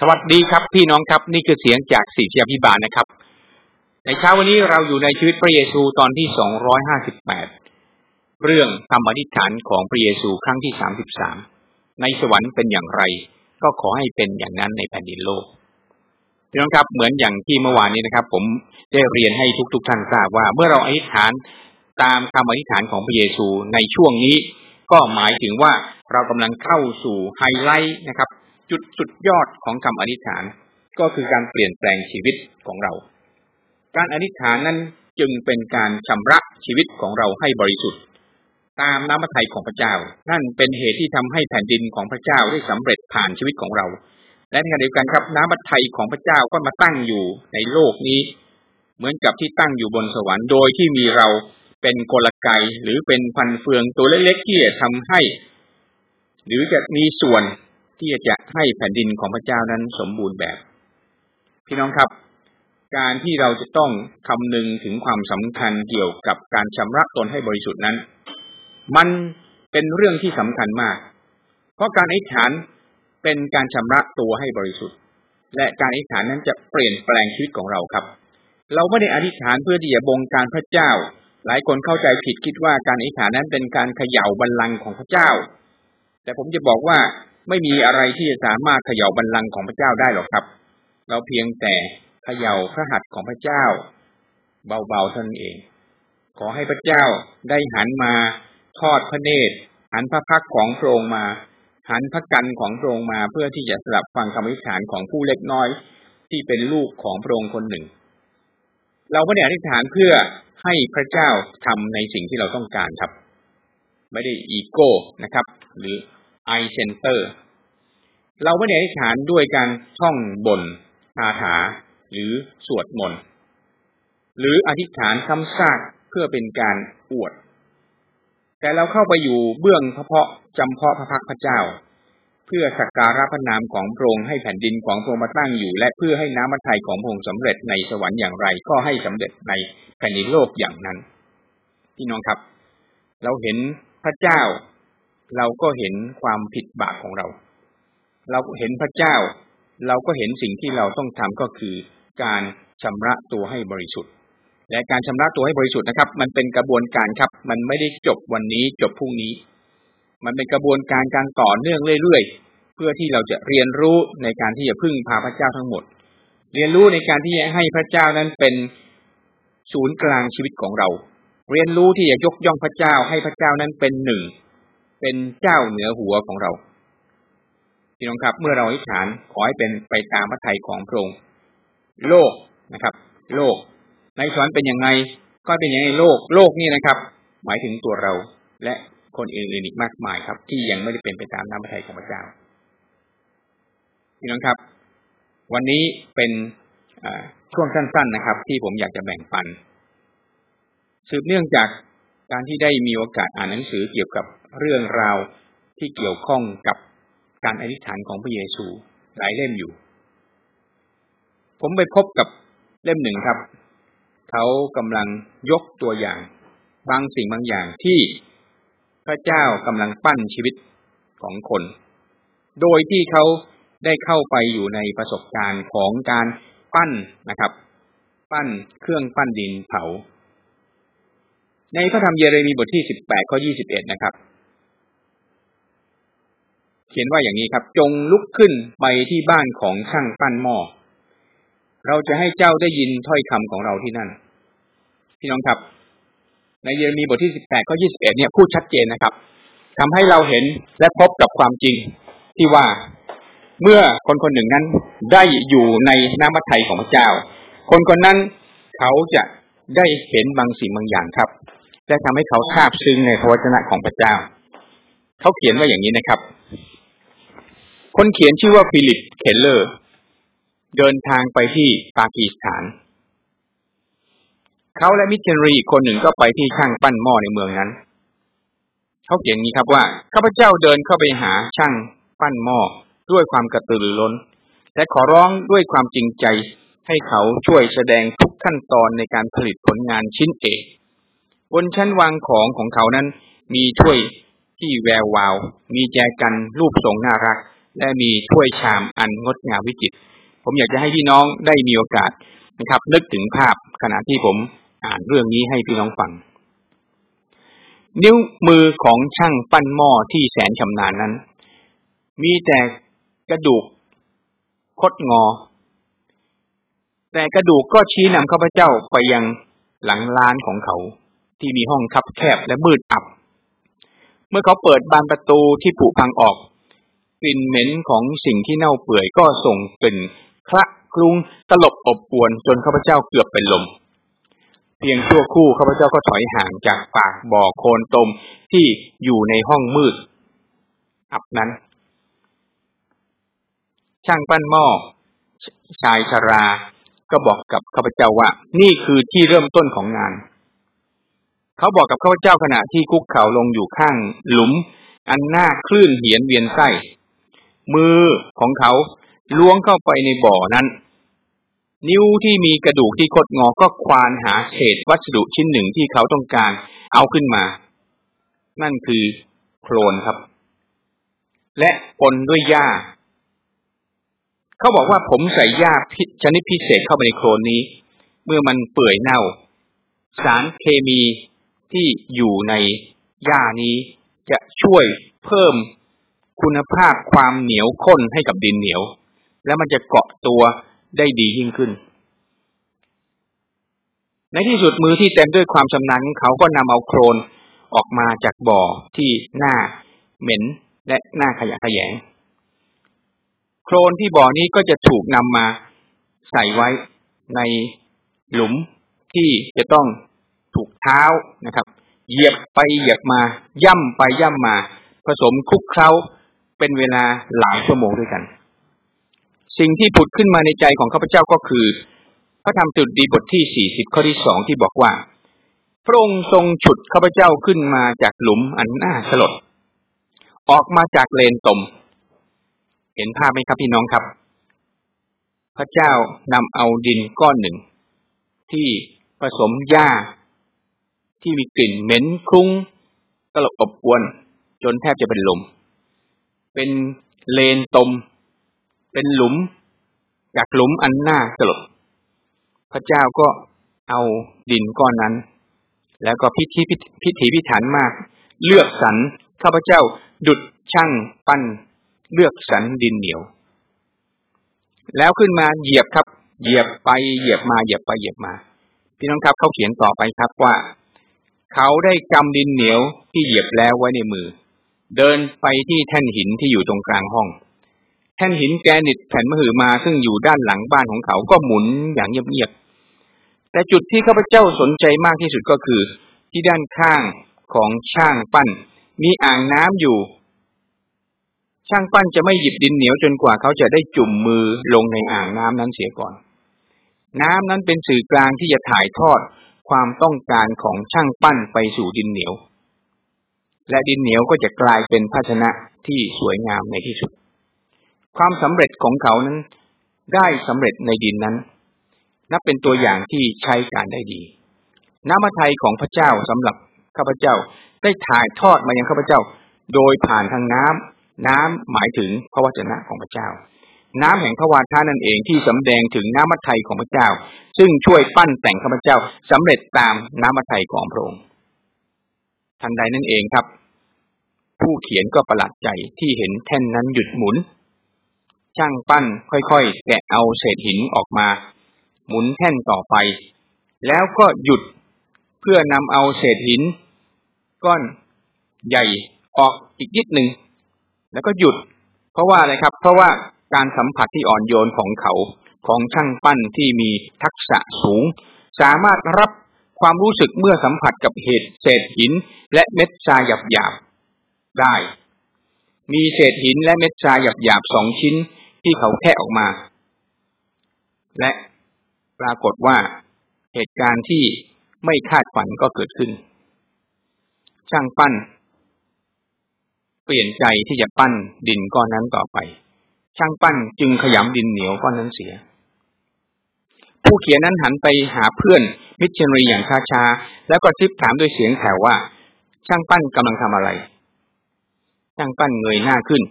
สวัสดีครับพี่น้องครับนี่คือเสียงจากสีเชียพิบาลนะครับ ในเช้าวันนี้เราอยู่ในชีวิตพระเยซูตอนที่สองร้อยห้าสิบแปดเรื่องคำอธิษฐานของพระเยซูครั้งที่สามสิบสามในสวรรค์เป็นอย่างไร ก็ขอให้เป็นอย่างนั้นในแผ่นดินโลกพี่น้องครับเหมือนอย่างที่เมื่อวานนี้นะครับ ผมได้เรียนให้ทุกๆทท่านทราบว่า เมื่อเราอธิษฐานตามคำอธิษฐานของพระเยซูในช่วงนี้ ก็หมายถึงว่าเรากำลังเข้าสู่ไฮไลท์นะครับ จุดสุดยอดของคำอธิษฐานก็คือการเปลี่ยนแปลงชีวิตของเรา การอธิษฐานนั้นจึงเป็นการชำระชีวิตของเราให้บริสุทธิ์ ตามน้ำพระทัยของพระเจ้า นั่นเป็นเหตุที่ทำให้แผ่นดินของพระเจ้าได้สำเร็จผ่านชีวิตของเรา และในขณะเดียวกันครับน้ำพระทัยของพระเจ้าก็มาตั้งอยู่ในโลกนี้ เหมือนกับที่ตั้งอยู่บนสวรรค์โดยที่มีเราเป็นกลไกหรือเป็นพันเฟืองตัวเล็กๆที่จะทำให้ หรือจะมีส่วน ที่จะให้แผ่นดินของพระเจ้านั้นสมบูรณ์แบบ พี่น้องครับ การที่เราจะต้องคำนึงถึงความสำคัญเกี่ยวกับการชำระตนให้บริสุทธิ์นั้น มันเป็นเรื่องที่สำคัญมาก เพราะการอธิษฐานเป็นการชำระตัวให้บริสุทธิ์ และการอธิษฐานนั้นจะเปลี่ยนแปลงชีวิตของเราครับ เราไม่ได้อธิษฐานเพื่อที่จะบงการพระเจ้า หลายคนเข้าใจผิดคิดว่าการอธิษฐานนั้นเป็นการเขย่าบัลลังก์ของพระเจ้า แต่ผมจะบอกว่า ไม่มีอะไรที่จะสามารถเขย่าบัลลังก์ของพระเจ้าได้หรอกครับ เราเพียงแต่เขย่าพระหัตถ์ของพระเจ้า เบาๆเท่านั้นเอง ขอให้พระเจ้าได้หันมาทอดพระเนตร หันพระพักของพระองค์มา หันพระกันของพระองค์มาเพื่อที่จะสลับฟังคำอธิษฐานของผู้เล็กน้อย ที่เป็นลูกของพระองค์คนหนึ่ง เราไม่ได้อธิษฐานเพื่อให้พระเจ้าทำในสิ่งที่เราต้องการครับ ไม่ได้อีโก้นะครับ หรือ ไอเซนเตอร์ เราไม่ได้อธิษฐานด้วยการท่องบนคาถาหรือสวดมนต์หรืออธิษฐานคำซากเพื่อเป็นการอวด แต่เราเข้าไปอยู่เบื้องพระเพาะจำเพาะพระพักพระเจ้า เพื่อสักการะพระนามของพระองค์ให้แผ่นดินของพระองค์มาตั้งอยู่ และเพื่อให้น้ำมัทไทยของพระองค์สำเร็จในสวรรค์อย่างไร ก็ให้สำเร็จในแผ่นดินโลกอย่างนั้นพี่น้องครับ เราเห็นพระเจ้า เราก็เห็นความผิดบาปของเรา เราเห็นพระเจ้า เราก็เห็นสิ่งที่เราต้องทำก็คือการชำระตัวให้บริสุทธิ์ และการชำระตัวให้บริสุทธิ์นะครับ มันเป็นกระบวนการครับ มันไม่ได้จบวันนี้จบพรุ่งนี้ มันเป็นกระบวนการการต่อเนื่องเรื่อยๆ เพื่อที่เราจะเรียนรู้ในการที่จะพึ่งพาพระเจ้าทั้งหมด เรียนรู้ในการที่จะให้พระเจ้านั้นเป็นศูนย์กลางชีวิตของเรา เรียนรู้ที่จะยกย่องพระเจ้าให้พระเจ้านั้นเป็นหนึ่ง เป็นเจ้าเหนือหัวของเราพี่น้องครับ เมื่อเราอธิษฐานขอให้เป็นไปตามพระทัยของพระองค์โลกนะครับ โลก ในสวรรค์เป็นยังไง ก็เป็นอย่างในโลก โลกนี่นะครับ หมายถึงตัวเราและคนอื่นอีกมากมายครับ ที่ยังไม่ได้เป็นไปตามน้ำพระทัยของพระเจ้าพี่น้องครับ วันนี้เป็นช่วงสั้น ๆนะครับ ที่ผมอยากจะแบ่งปัน สืบเนื่องจากการที่ได้มีโอกาสอ่านหนังสือเกี่ยวกับ เรื่องราวที่เกี่ยวข้องกับการอธิษฐานของพระเยซูหลายเล่มอยู่ ผมไปพบกับเล่มหนึ่งครับ เขากำลังยกตัวอย่าง บางสิ่งบางอย่างที่พระเจ้ากำลังปั้นชีวิตของคน โดยที่เขาได้เข้าไปอยู่ในประสบการณ์ของการปั้นนะครับ ปั้นเครื่องปั้นดินเผา ในพระธรรมเยเรมีบทที่สิบแปดข้อยี่สิบเอ็ดนะครับ เขียนว่าอย่างนี้ครับ จงลุกขึ้นไปที่บ้านของช่างปั้นหม้อเราจะให้เจ้าได้ยินถ้อยคำของเราที่นั่น พี่น้องครับในเยเรมีบทที่สิบแปดข้อยี่สิบเอ็ดเนี่ยพูดชัดเจนนะครับทำให้เราเห็นและพบกับความจริงที่ว่าเมื่อคนคนหนึ่งนั้นได้อยู่ในน้ำมัทไทยของพระเจ้า คนคนนั้นเขาจะได้เห็นบางสิ่งบางอย่างครับ และทำให้เขาทราบซึ้งในพระวจนะของพระเจ้า เขาเขียนว่าอย่างนี้นะครับ คนเขียนชื่อว่าฟิลิปเคลเลอร์ เดินทางไปที่ปากีสถาน เขาและมิชชันนารีคนหนึ่งก็ไปที่ช่างปั้นหม้อในเมืองนั้น เขาเขียนงี้ครับว่าข้าพเจ้าเดินเข้าไปหาช่างปั้นหม้อด้วยความกระตือรือร้น และขอร้องด้วยความจริงใจให้เขาช่วยแสดงทุกขั้นตอนในการผลิตผลงานชิ้นเอกบนชั้นวางของของเขานั้นมีถ้วยที่แวววาว มีแจกันรูปทรงน่ารัก และมีถ้วยชามอันงดงามวิจิตรผมอยากจะให้พี่น้องได้มีโอกาสนะครับ นึกถึงภาพขณะที่ผมอ่านเรื่องนี้ให้พี่น้องฟัง นิ้วมือของช่างปั้นหม้อที่แสนชำนาญนั้น มีแต่กระดูกคดงอ แต่กระดูกก็ชี้นำข้าพเจ้าไปยังหลังร้านของเขา ที่มีห้องคับแคบและมืดอับ เมื่อเขาเปิดบานประตูที่ผุพังออก กลิ่นเหม็นของสิ่งที่เน่าเปื่อยก็ส่งกลิ่นคละคลุ้งตลบอบอวนจนข้าพเจ้าเกือบเป็นลม เพียงชั่วคู่ข้าพเจ้าก็ถอยห่างจากปากบ่อโคลนตมที่อยู่ในห้องมืด อับนั้น ช่างปั้นหม้อชายชรา ก็บอกกับข้าพเจ้าว่า นี่คือที่เริ่มต้นของงาน เขาบอกกับข้าพเจ้าขณะที่คุกเข่าลงอยู่ข้างหลุม อันหน้าคลื่นเหียนเวียนไส้ มือของเขาล้วงเข้าไปในบ่อนั้น นิ้วที่มีกระดูกที่คดงอก็ควานหาเศษวัสดุชิ้นหนึ่งที่เขาต้องการเอาขึ้นมา นั่นคือโคลนครับ และปนด้วยหญ้า เขาบอกว่าผมใส่หญ้าชนิดพิเศษเข้าไปในโคลนนี้ เมื่อมันเปื่อยเน่า สารเคมีที่อยู่ในหญ้านี้จะช่วยเพิ่ม คุณภาพความเหนียวข้นให้กับดินเหนียว แล้วมันจะเกาะตัวได้ดียิ่งขึ้น ในที่สุดมือที่เต็มด้วยความชำนาญของเขาก็นำเอาโครนออกมาจากบ่อที่หน้าเหม็นและหน้าขยะขยง โครนที่บ่อนี้ก็จะถูกนำมาใส่ไว้ในหลุมที่จะต้องถูกเท้านะครับ เหยียบไปเหยียบมา ย่ำไปย่ำมา ผสมคลุกเคล้า เป็นเวลาหลายชั่วโมงด้วยกัน สิ่งที่ผุดขึ้นมาในใจของข้าพเจ้าก็คือ พระธรรมจุดดีบทที่สี่สิบข้อที่สองที่บอกว่า พระองค์ทรงฉุดข้าพเจ้าขึ้นมาจากหลุมอันน่าสลด ออกมาจากเลนตม เห็นภาพไหมครับพี่น้องครับ พระเจ้านำเอาดินก้อนหนึ่ง ที่ผสมหญ้า ที่มีกลิ่นเหม็นคลุ้งตลบอบอวน จนแทบจะเป็นลม เป็นเลนตม เป็นหลุม จากหลุมอันน่าสลดพระเจ้าก็เอาดินก้อนนั้น แล้วก็พิธีพิถีพิถันมาก เลือกสรรข้าพเจ้าดุดช่างปั้น เลือกสรรดินเหนียว แล้วขึ้นมาเหยียบครับ เหยียบไปเหยียบมาเหยียบไปเหยียบมา พี่น้องครับเขาเขียนต่อไปครับว่า เขาได้กำดินเหนียวที่เหยียบแล้วไว้ในมือ เดินไปที่แท่นหินที่อยู่ตรงกลางห้อง แท่นหินแกนิตแผ่นมหอมาซึ่งอยู่ด้านหลังบ้านของเขาก็หมุนอย่างเงียบๆแต่จุดที่ข้าพเจ้าสนใจมากที่สุดก็คือ ที่ด้านข้างของช่างปั้น มีอ่างน้ำอยู่ ช่างปั้นจะไม่หยิบดินเหนียวจนกว่าเขาจะได้จุ่มมือลงในอ่างน้ำนั้นเสียก่อน น้ำนั้นเป็นสื่อกลางที่จะถ่ายทอดความต้องการของช่างปั้นไปสู่ดินเหนียว และดินเหนียวก็จะกลายเป็นภาชนะที่สวยงามในที่สุด ความสำเร็จของเขานั้น ได้สำเร็จในดินนั้น นับเป็นตัวอย่างที่ใช้การได้ดี น้ำมัทยของพระเจ้าสำหรับข้าพเจ้าได้ถ่ายทอดมายังข้าพเจ้า โดยผ่านทางน้ำน้ำหมายถึงพระวจนะของพระเจ้า น้ำแห่งพระวาทานั่นเองที่สำแดงถึงน้ำมัทยของพระเจ้า ซึ่งช่วยปั้นแต่งข้าพเจ้าสำเร็จตามน้ำมัทยของพระองค์ ทันใดนั่นเองครับ ผู้เขียนก็ประหลาดใจที่เห็นแท่นนั้นหยุดหมุน ช่างปั้นค่อยๆ แกะเอาเศษหินออกมา หมุนแท่นต่อไป แล้วก็หยุดเพื่อนำเอาเศษหิน ก้อนใหญ่ออกอีกนิดหนึ่งแล้วก็หยุด เพราะว่าอะไรครับ เพราะว่าการสัมผัสที่อ่อนโยนของเขาของช่างปั้นที่มีทักษะสูง สามารถรับ ความรู้สึกเมื่อสัมผัสกับเหตุเศษหินและเม็ดทรายหยาบๆได้ มีเศษหินและเม็ดทรายหยาบๆสองชิ้นที่เขาแค่ออกมา และปรากฏว่าเหตุการณ์ที่ไม่คาดฝันก็เกิดขึ้น ช่างปั้น เปลี่ยนใจที่จะปั้นดินก้อนนั้นต่อไป ช่างปั้นจึงขยำดินเหนียวก้อนนั้นเสีย ผู้เขียนนั้นหันไปหาเพื่อนมิชชันนารีอย่างช้าๆแล้วก็กระซิบถามด้วยเสียงแผ่วว่า ช่างปั้นกำลังทำอะไร ช่างปั้นเงยหน้าขึ้น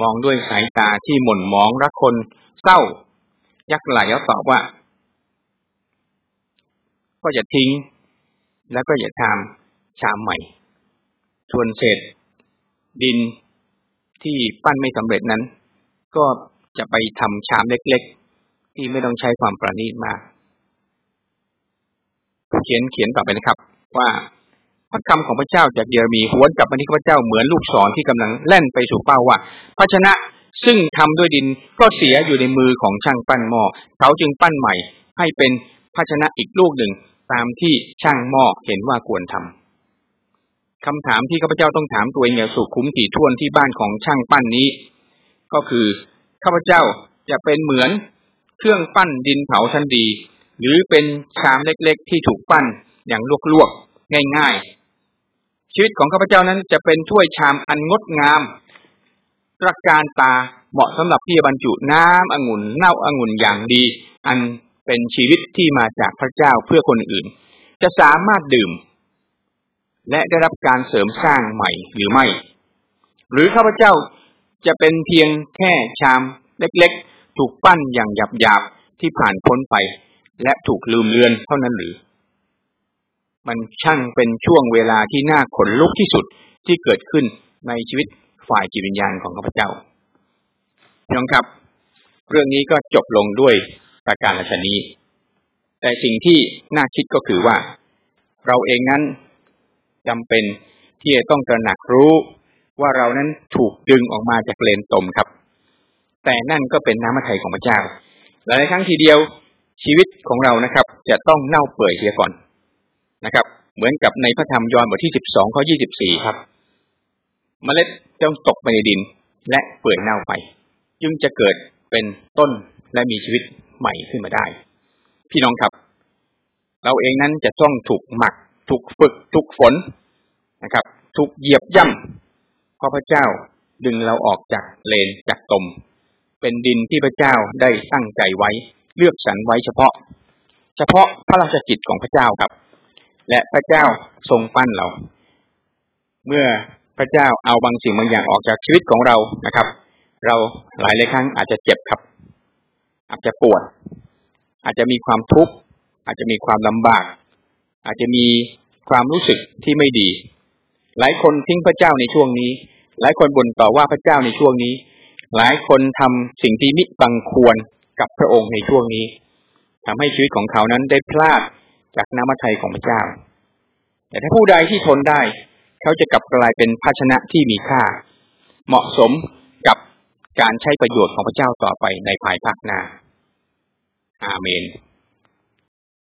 มองด้วยสายตาที่หม่นหมองระคนเศร้า ยักไหล่แล้วตอบว่า ก็จะทิ้ง แล้วก็อย่าทำชามใหม่ส่วนเศษดินที่ปั้นไม่สำเร็จนั้น ก็จะไปทำชามเล็ก ที่ไม่ต้องใช้ความประณีตมาก เขียนเขียนต่อไปนะครับ ว่าพระคำของพระเจ้าจากเยเรมีหวนกลับมาที่พระเจ้าเหมือนลูกศรที่กำลังแล่นไปสู่เป้าว่าภาชนะซึ่งทำด้วยดินก็เสียอยู่ในมือของช่างปั้นหม้อเขาจึงปั้นใหม่ให้เป็นภาชนะอีกลูกหนึ่งตามที่ช่างหม้อเห็นว่าควรทำคำถามที่ข้าพเจ้าต้องถามตัวเองอย่างสุขุมถี่ถ้วนที่บ้านของช่างปั้นนี้ ก็คือข้าพเจ้าจะเป็นเหมือน เครื่องปั้นดินเผาชั้นดี หรือเป็นชามเล็กๆ ที่ถูกปั้นอย่างลวกๆ ง่ายๆ ชีวิตของข้าพเจ้านั้นจะเป็นถ้วยชามอันงดงาม ตระการตาเหมาะสำหรับที่จะบรรจุน้ำองุ่นเน่าองุ่นอย่างดี อันเป็นชีวิตที่มาจากพระเจ้าเพื่อคนอื่น จะสามารถดื่ม และได้รับการเสริมสร้างใหม่หรือไม่ หรือข้าพเจ้าจะเป็นเพียงแค่ชามเล็กๆ ถูกปั้นอย่างหยาบๆที่ผ่านพ้นไป และถูกลืมเลือนเท่านั้นหรือ มันช่างเป็นช่วงเวลาที่น่าขนลุกที่สุดที่เกิดขึ้นในชีวิตฝ่ายจิตวิญญาณของข้าพเจ้าพี่น้องครับ เรื่องนี้ก็จบลงด้วยประการชนี้ แต่สิ่งที่น่าคิดก็คือว่า เราเองนั้นจำเป็นที่จะต้องตระหนักรู้ว่าเรานั้นถูกดึงออกมาจากเลนตมครับ แต่นั่นก็เป็นน้ำมัทไทยของพระเจ้าหลายครั้งทีเดียวชีวิตของเรานะครับ จะต้องเน่าเปื่อยเสียก่อนนะครับ เหมือนกับในพระธรรมยอห์นบทที่สิบสองข้อยี่สิบสี่ครับ เมล็ดต้องตกไปในดินและเปื่อยเน่าไป จึงจะเกิดเป็นต้นและมีชีวิตใหม่ขึ้นมาได้ พี่น้องครับ เราเองนั้นจะต้องถูกหมัก ถูกฝึก ถูกฝนนะครับ ถูกเหยียบย่ำเพราะพระเจ้าดึงเราออกจากเลนจากตม เป็นดินที่พระเจ้าได้ตั้งใจไว้ เลือกสรรไว้เฉพาะ เฉพาะพระราชกิจของพระเจ้าครับ และพระเจ้าทรงปั้นเรา เมื่อพระเจ้าเอาบางสิ่งบางอย่างออกจากชีวิตของเรานะครับ เราหลายหลายครั้งอาจจะเจ็บครับ อาจจะปวด อาจจะมีความทุกข์อาจจะมีความลำบาก อาจจะมีความรู้สึกที่ไม่ดี หลายคนทิ้งพระเจ้าในช่วงนี้ หลายคนบ่นต่อว่าพระเจ้าในช่วงนี้ หลายคนทำสิ่งที่มิบังควรกับพระองค์ในช่วงนี้ทำให้ชีวิตของเขานั้นได้พลาดจากน้ำมัทไทยของพระเจ้า แต่ถ้าผู้ใดที่ทนได้ เขาจะกลับกลายเป็นภาชนะที่มีค่า เหมาะสมกับการใช้ประโยชน์ของพระเจ้าต่อไปในภายภาคหน้า อาเมน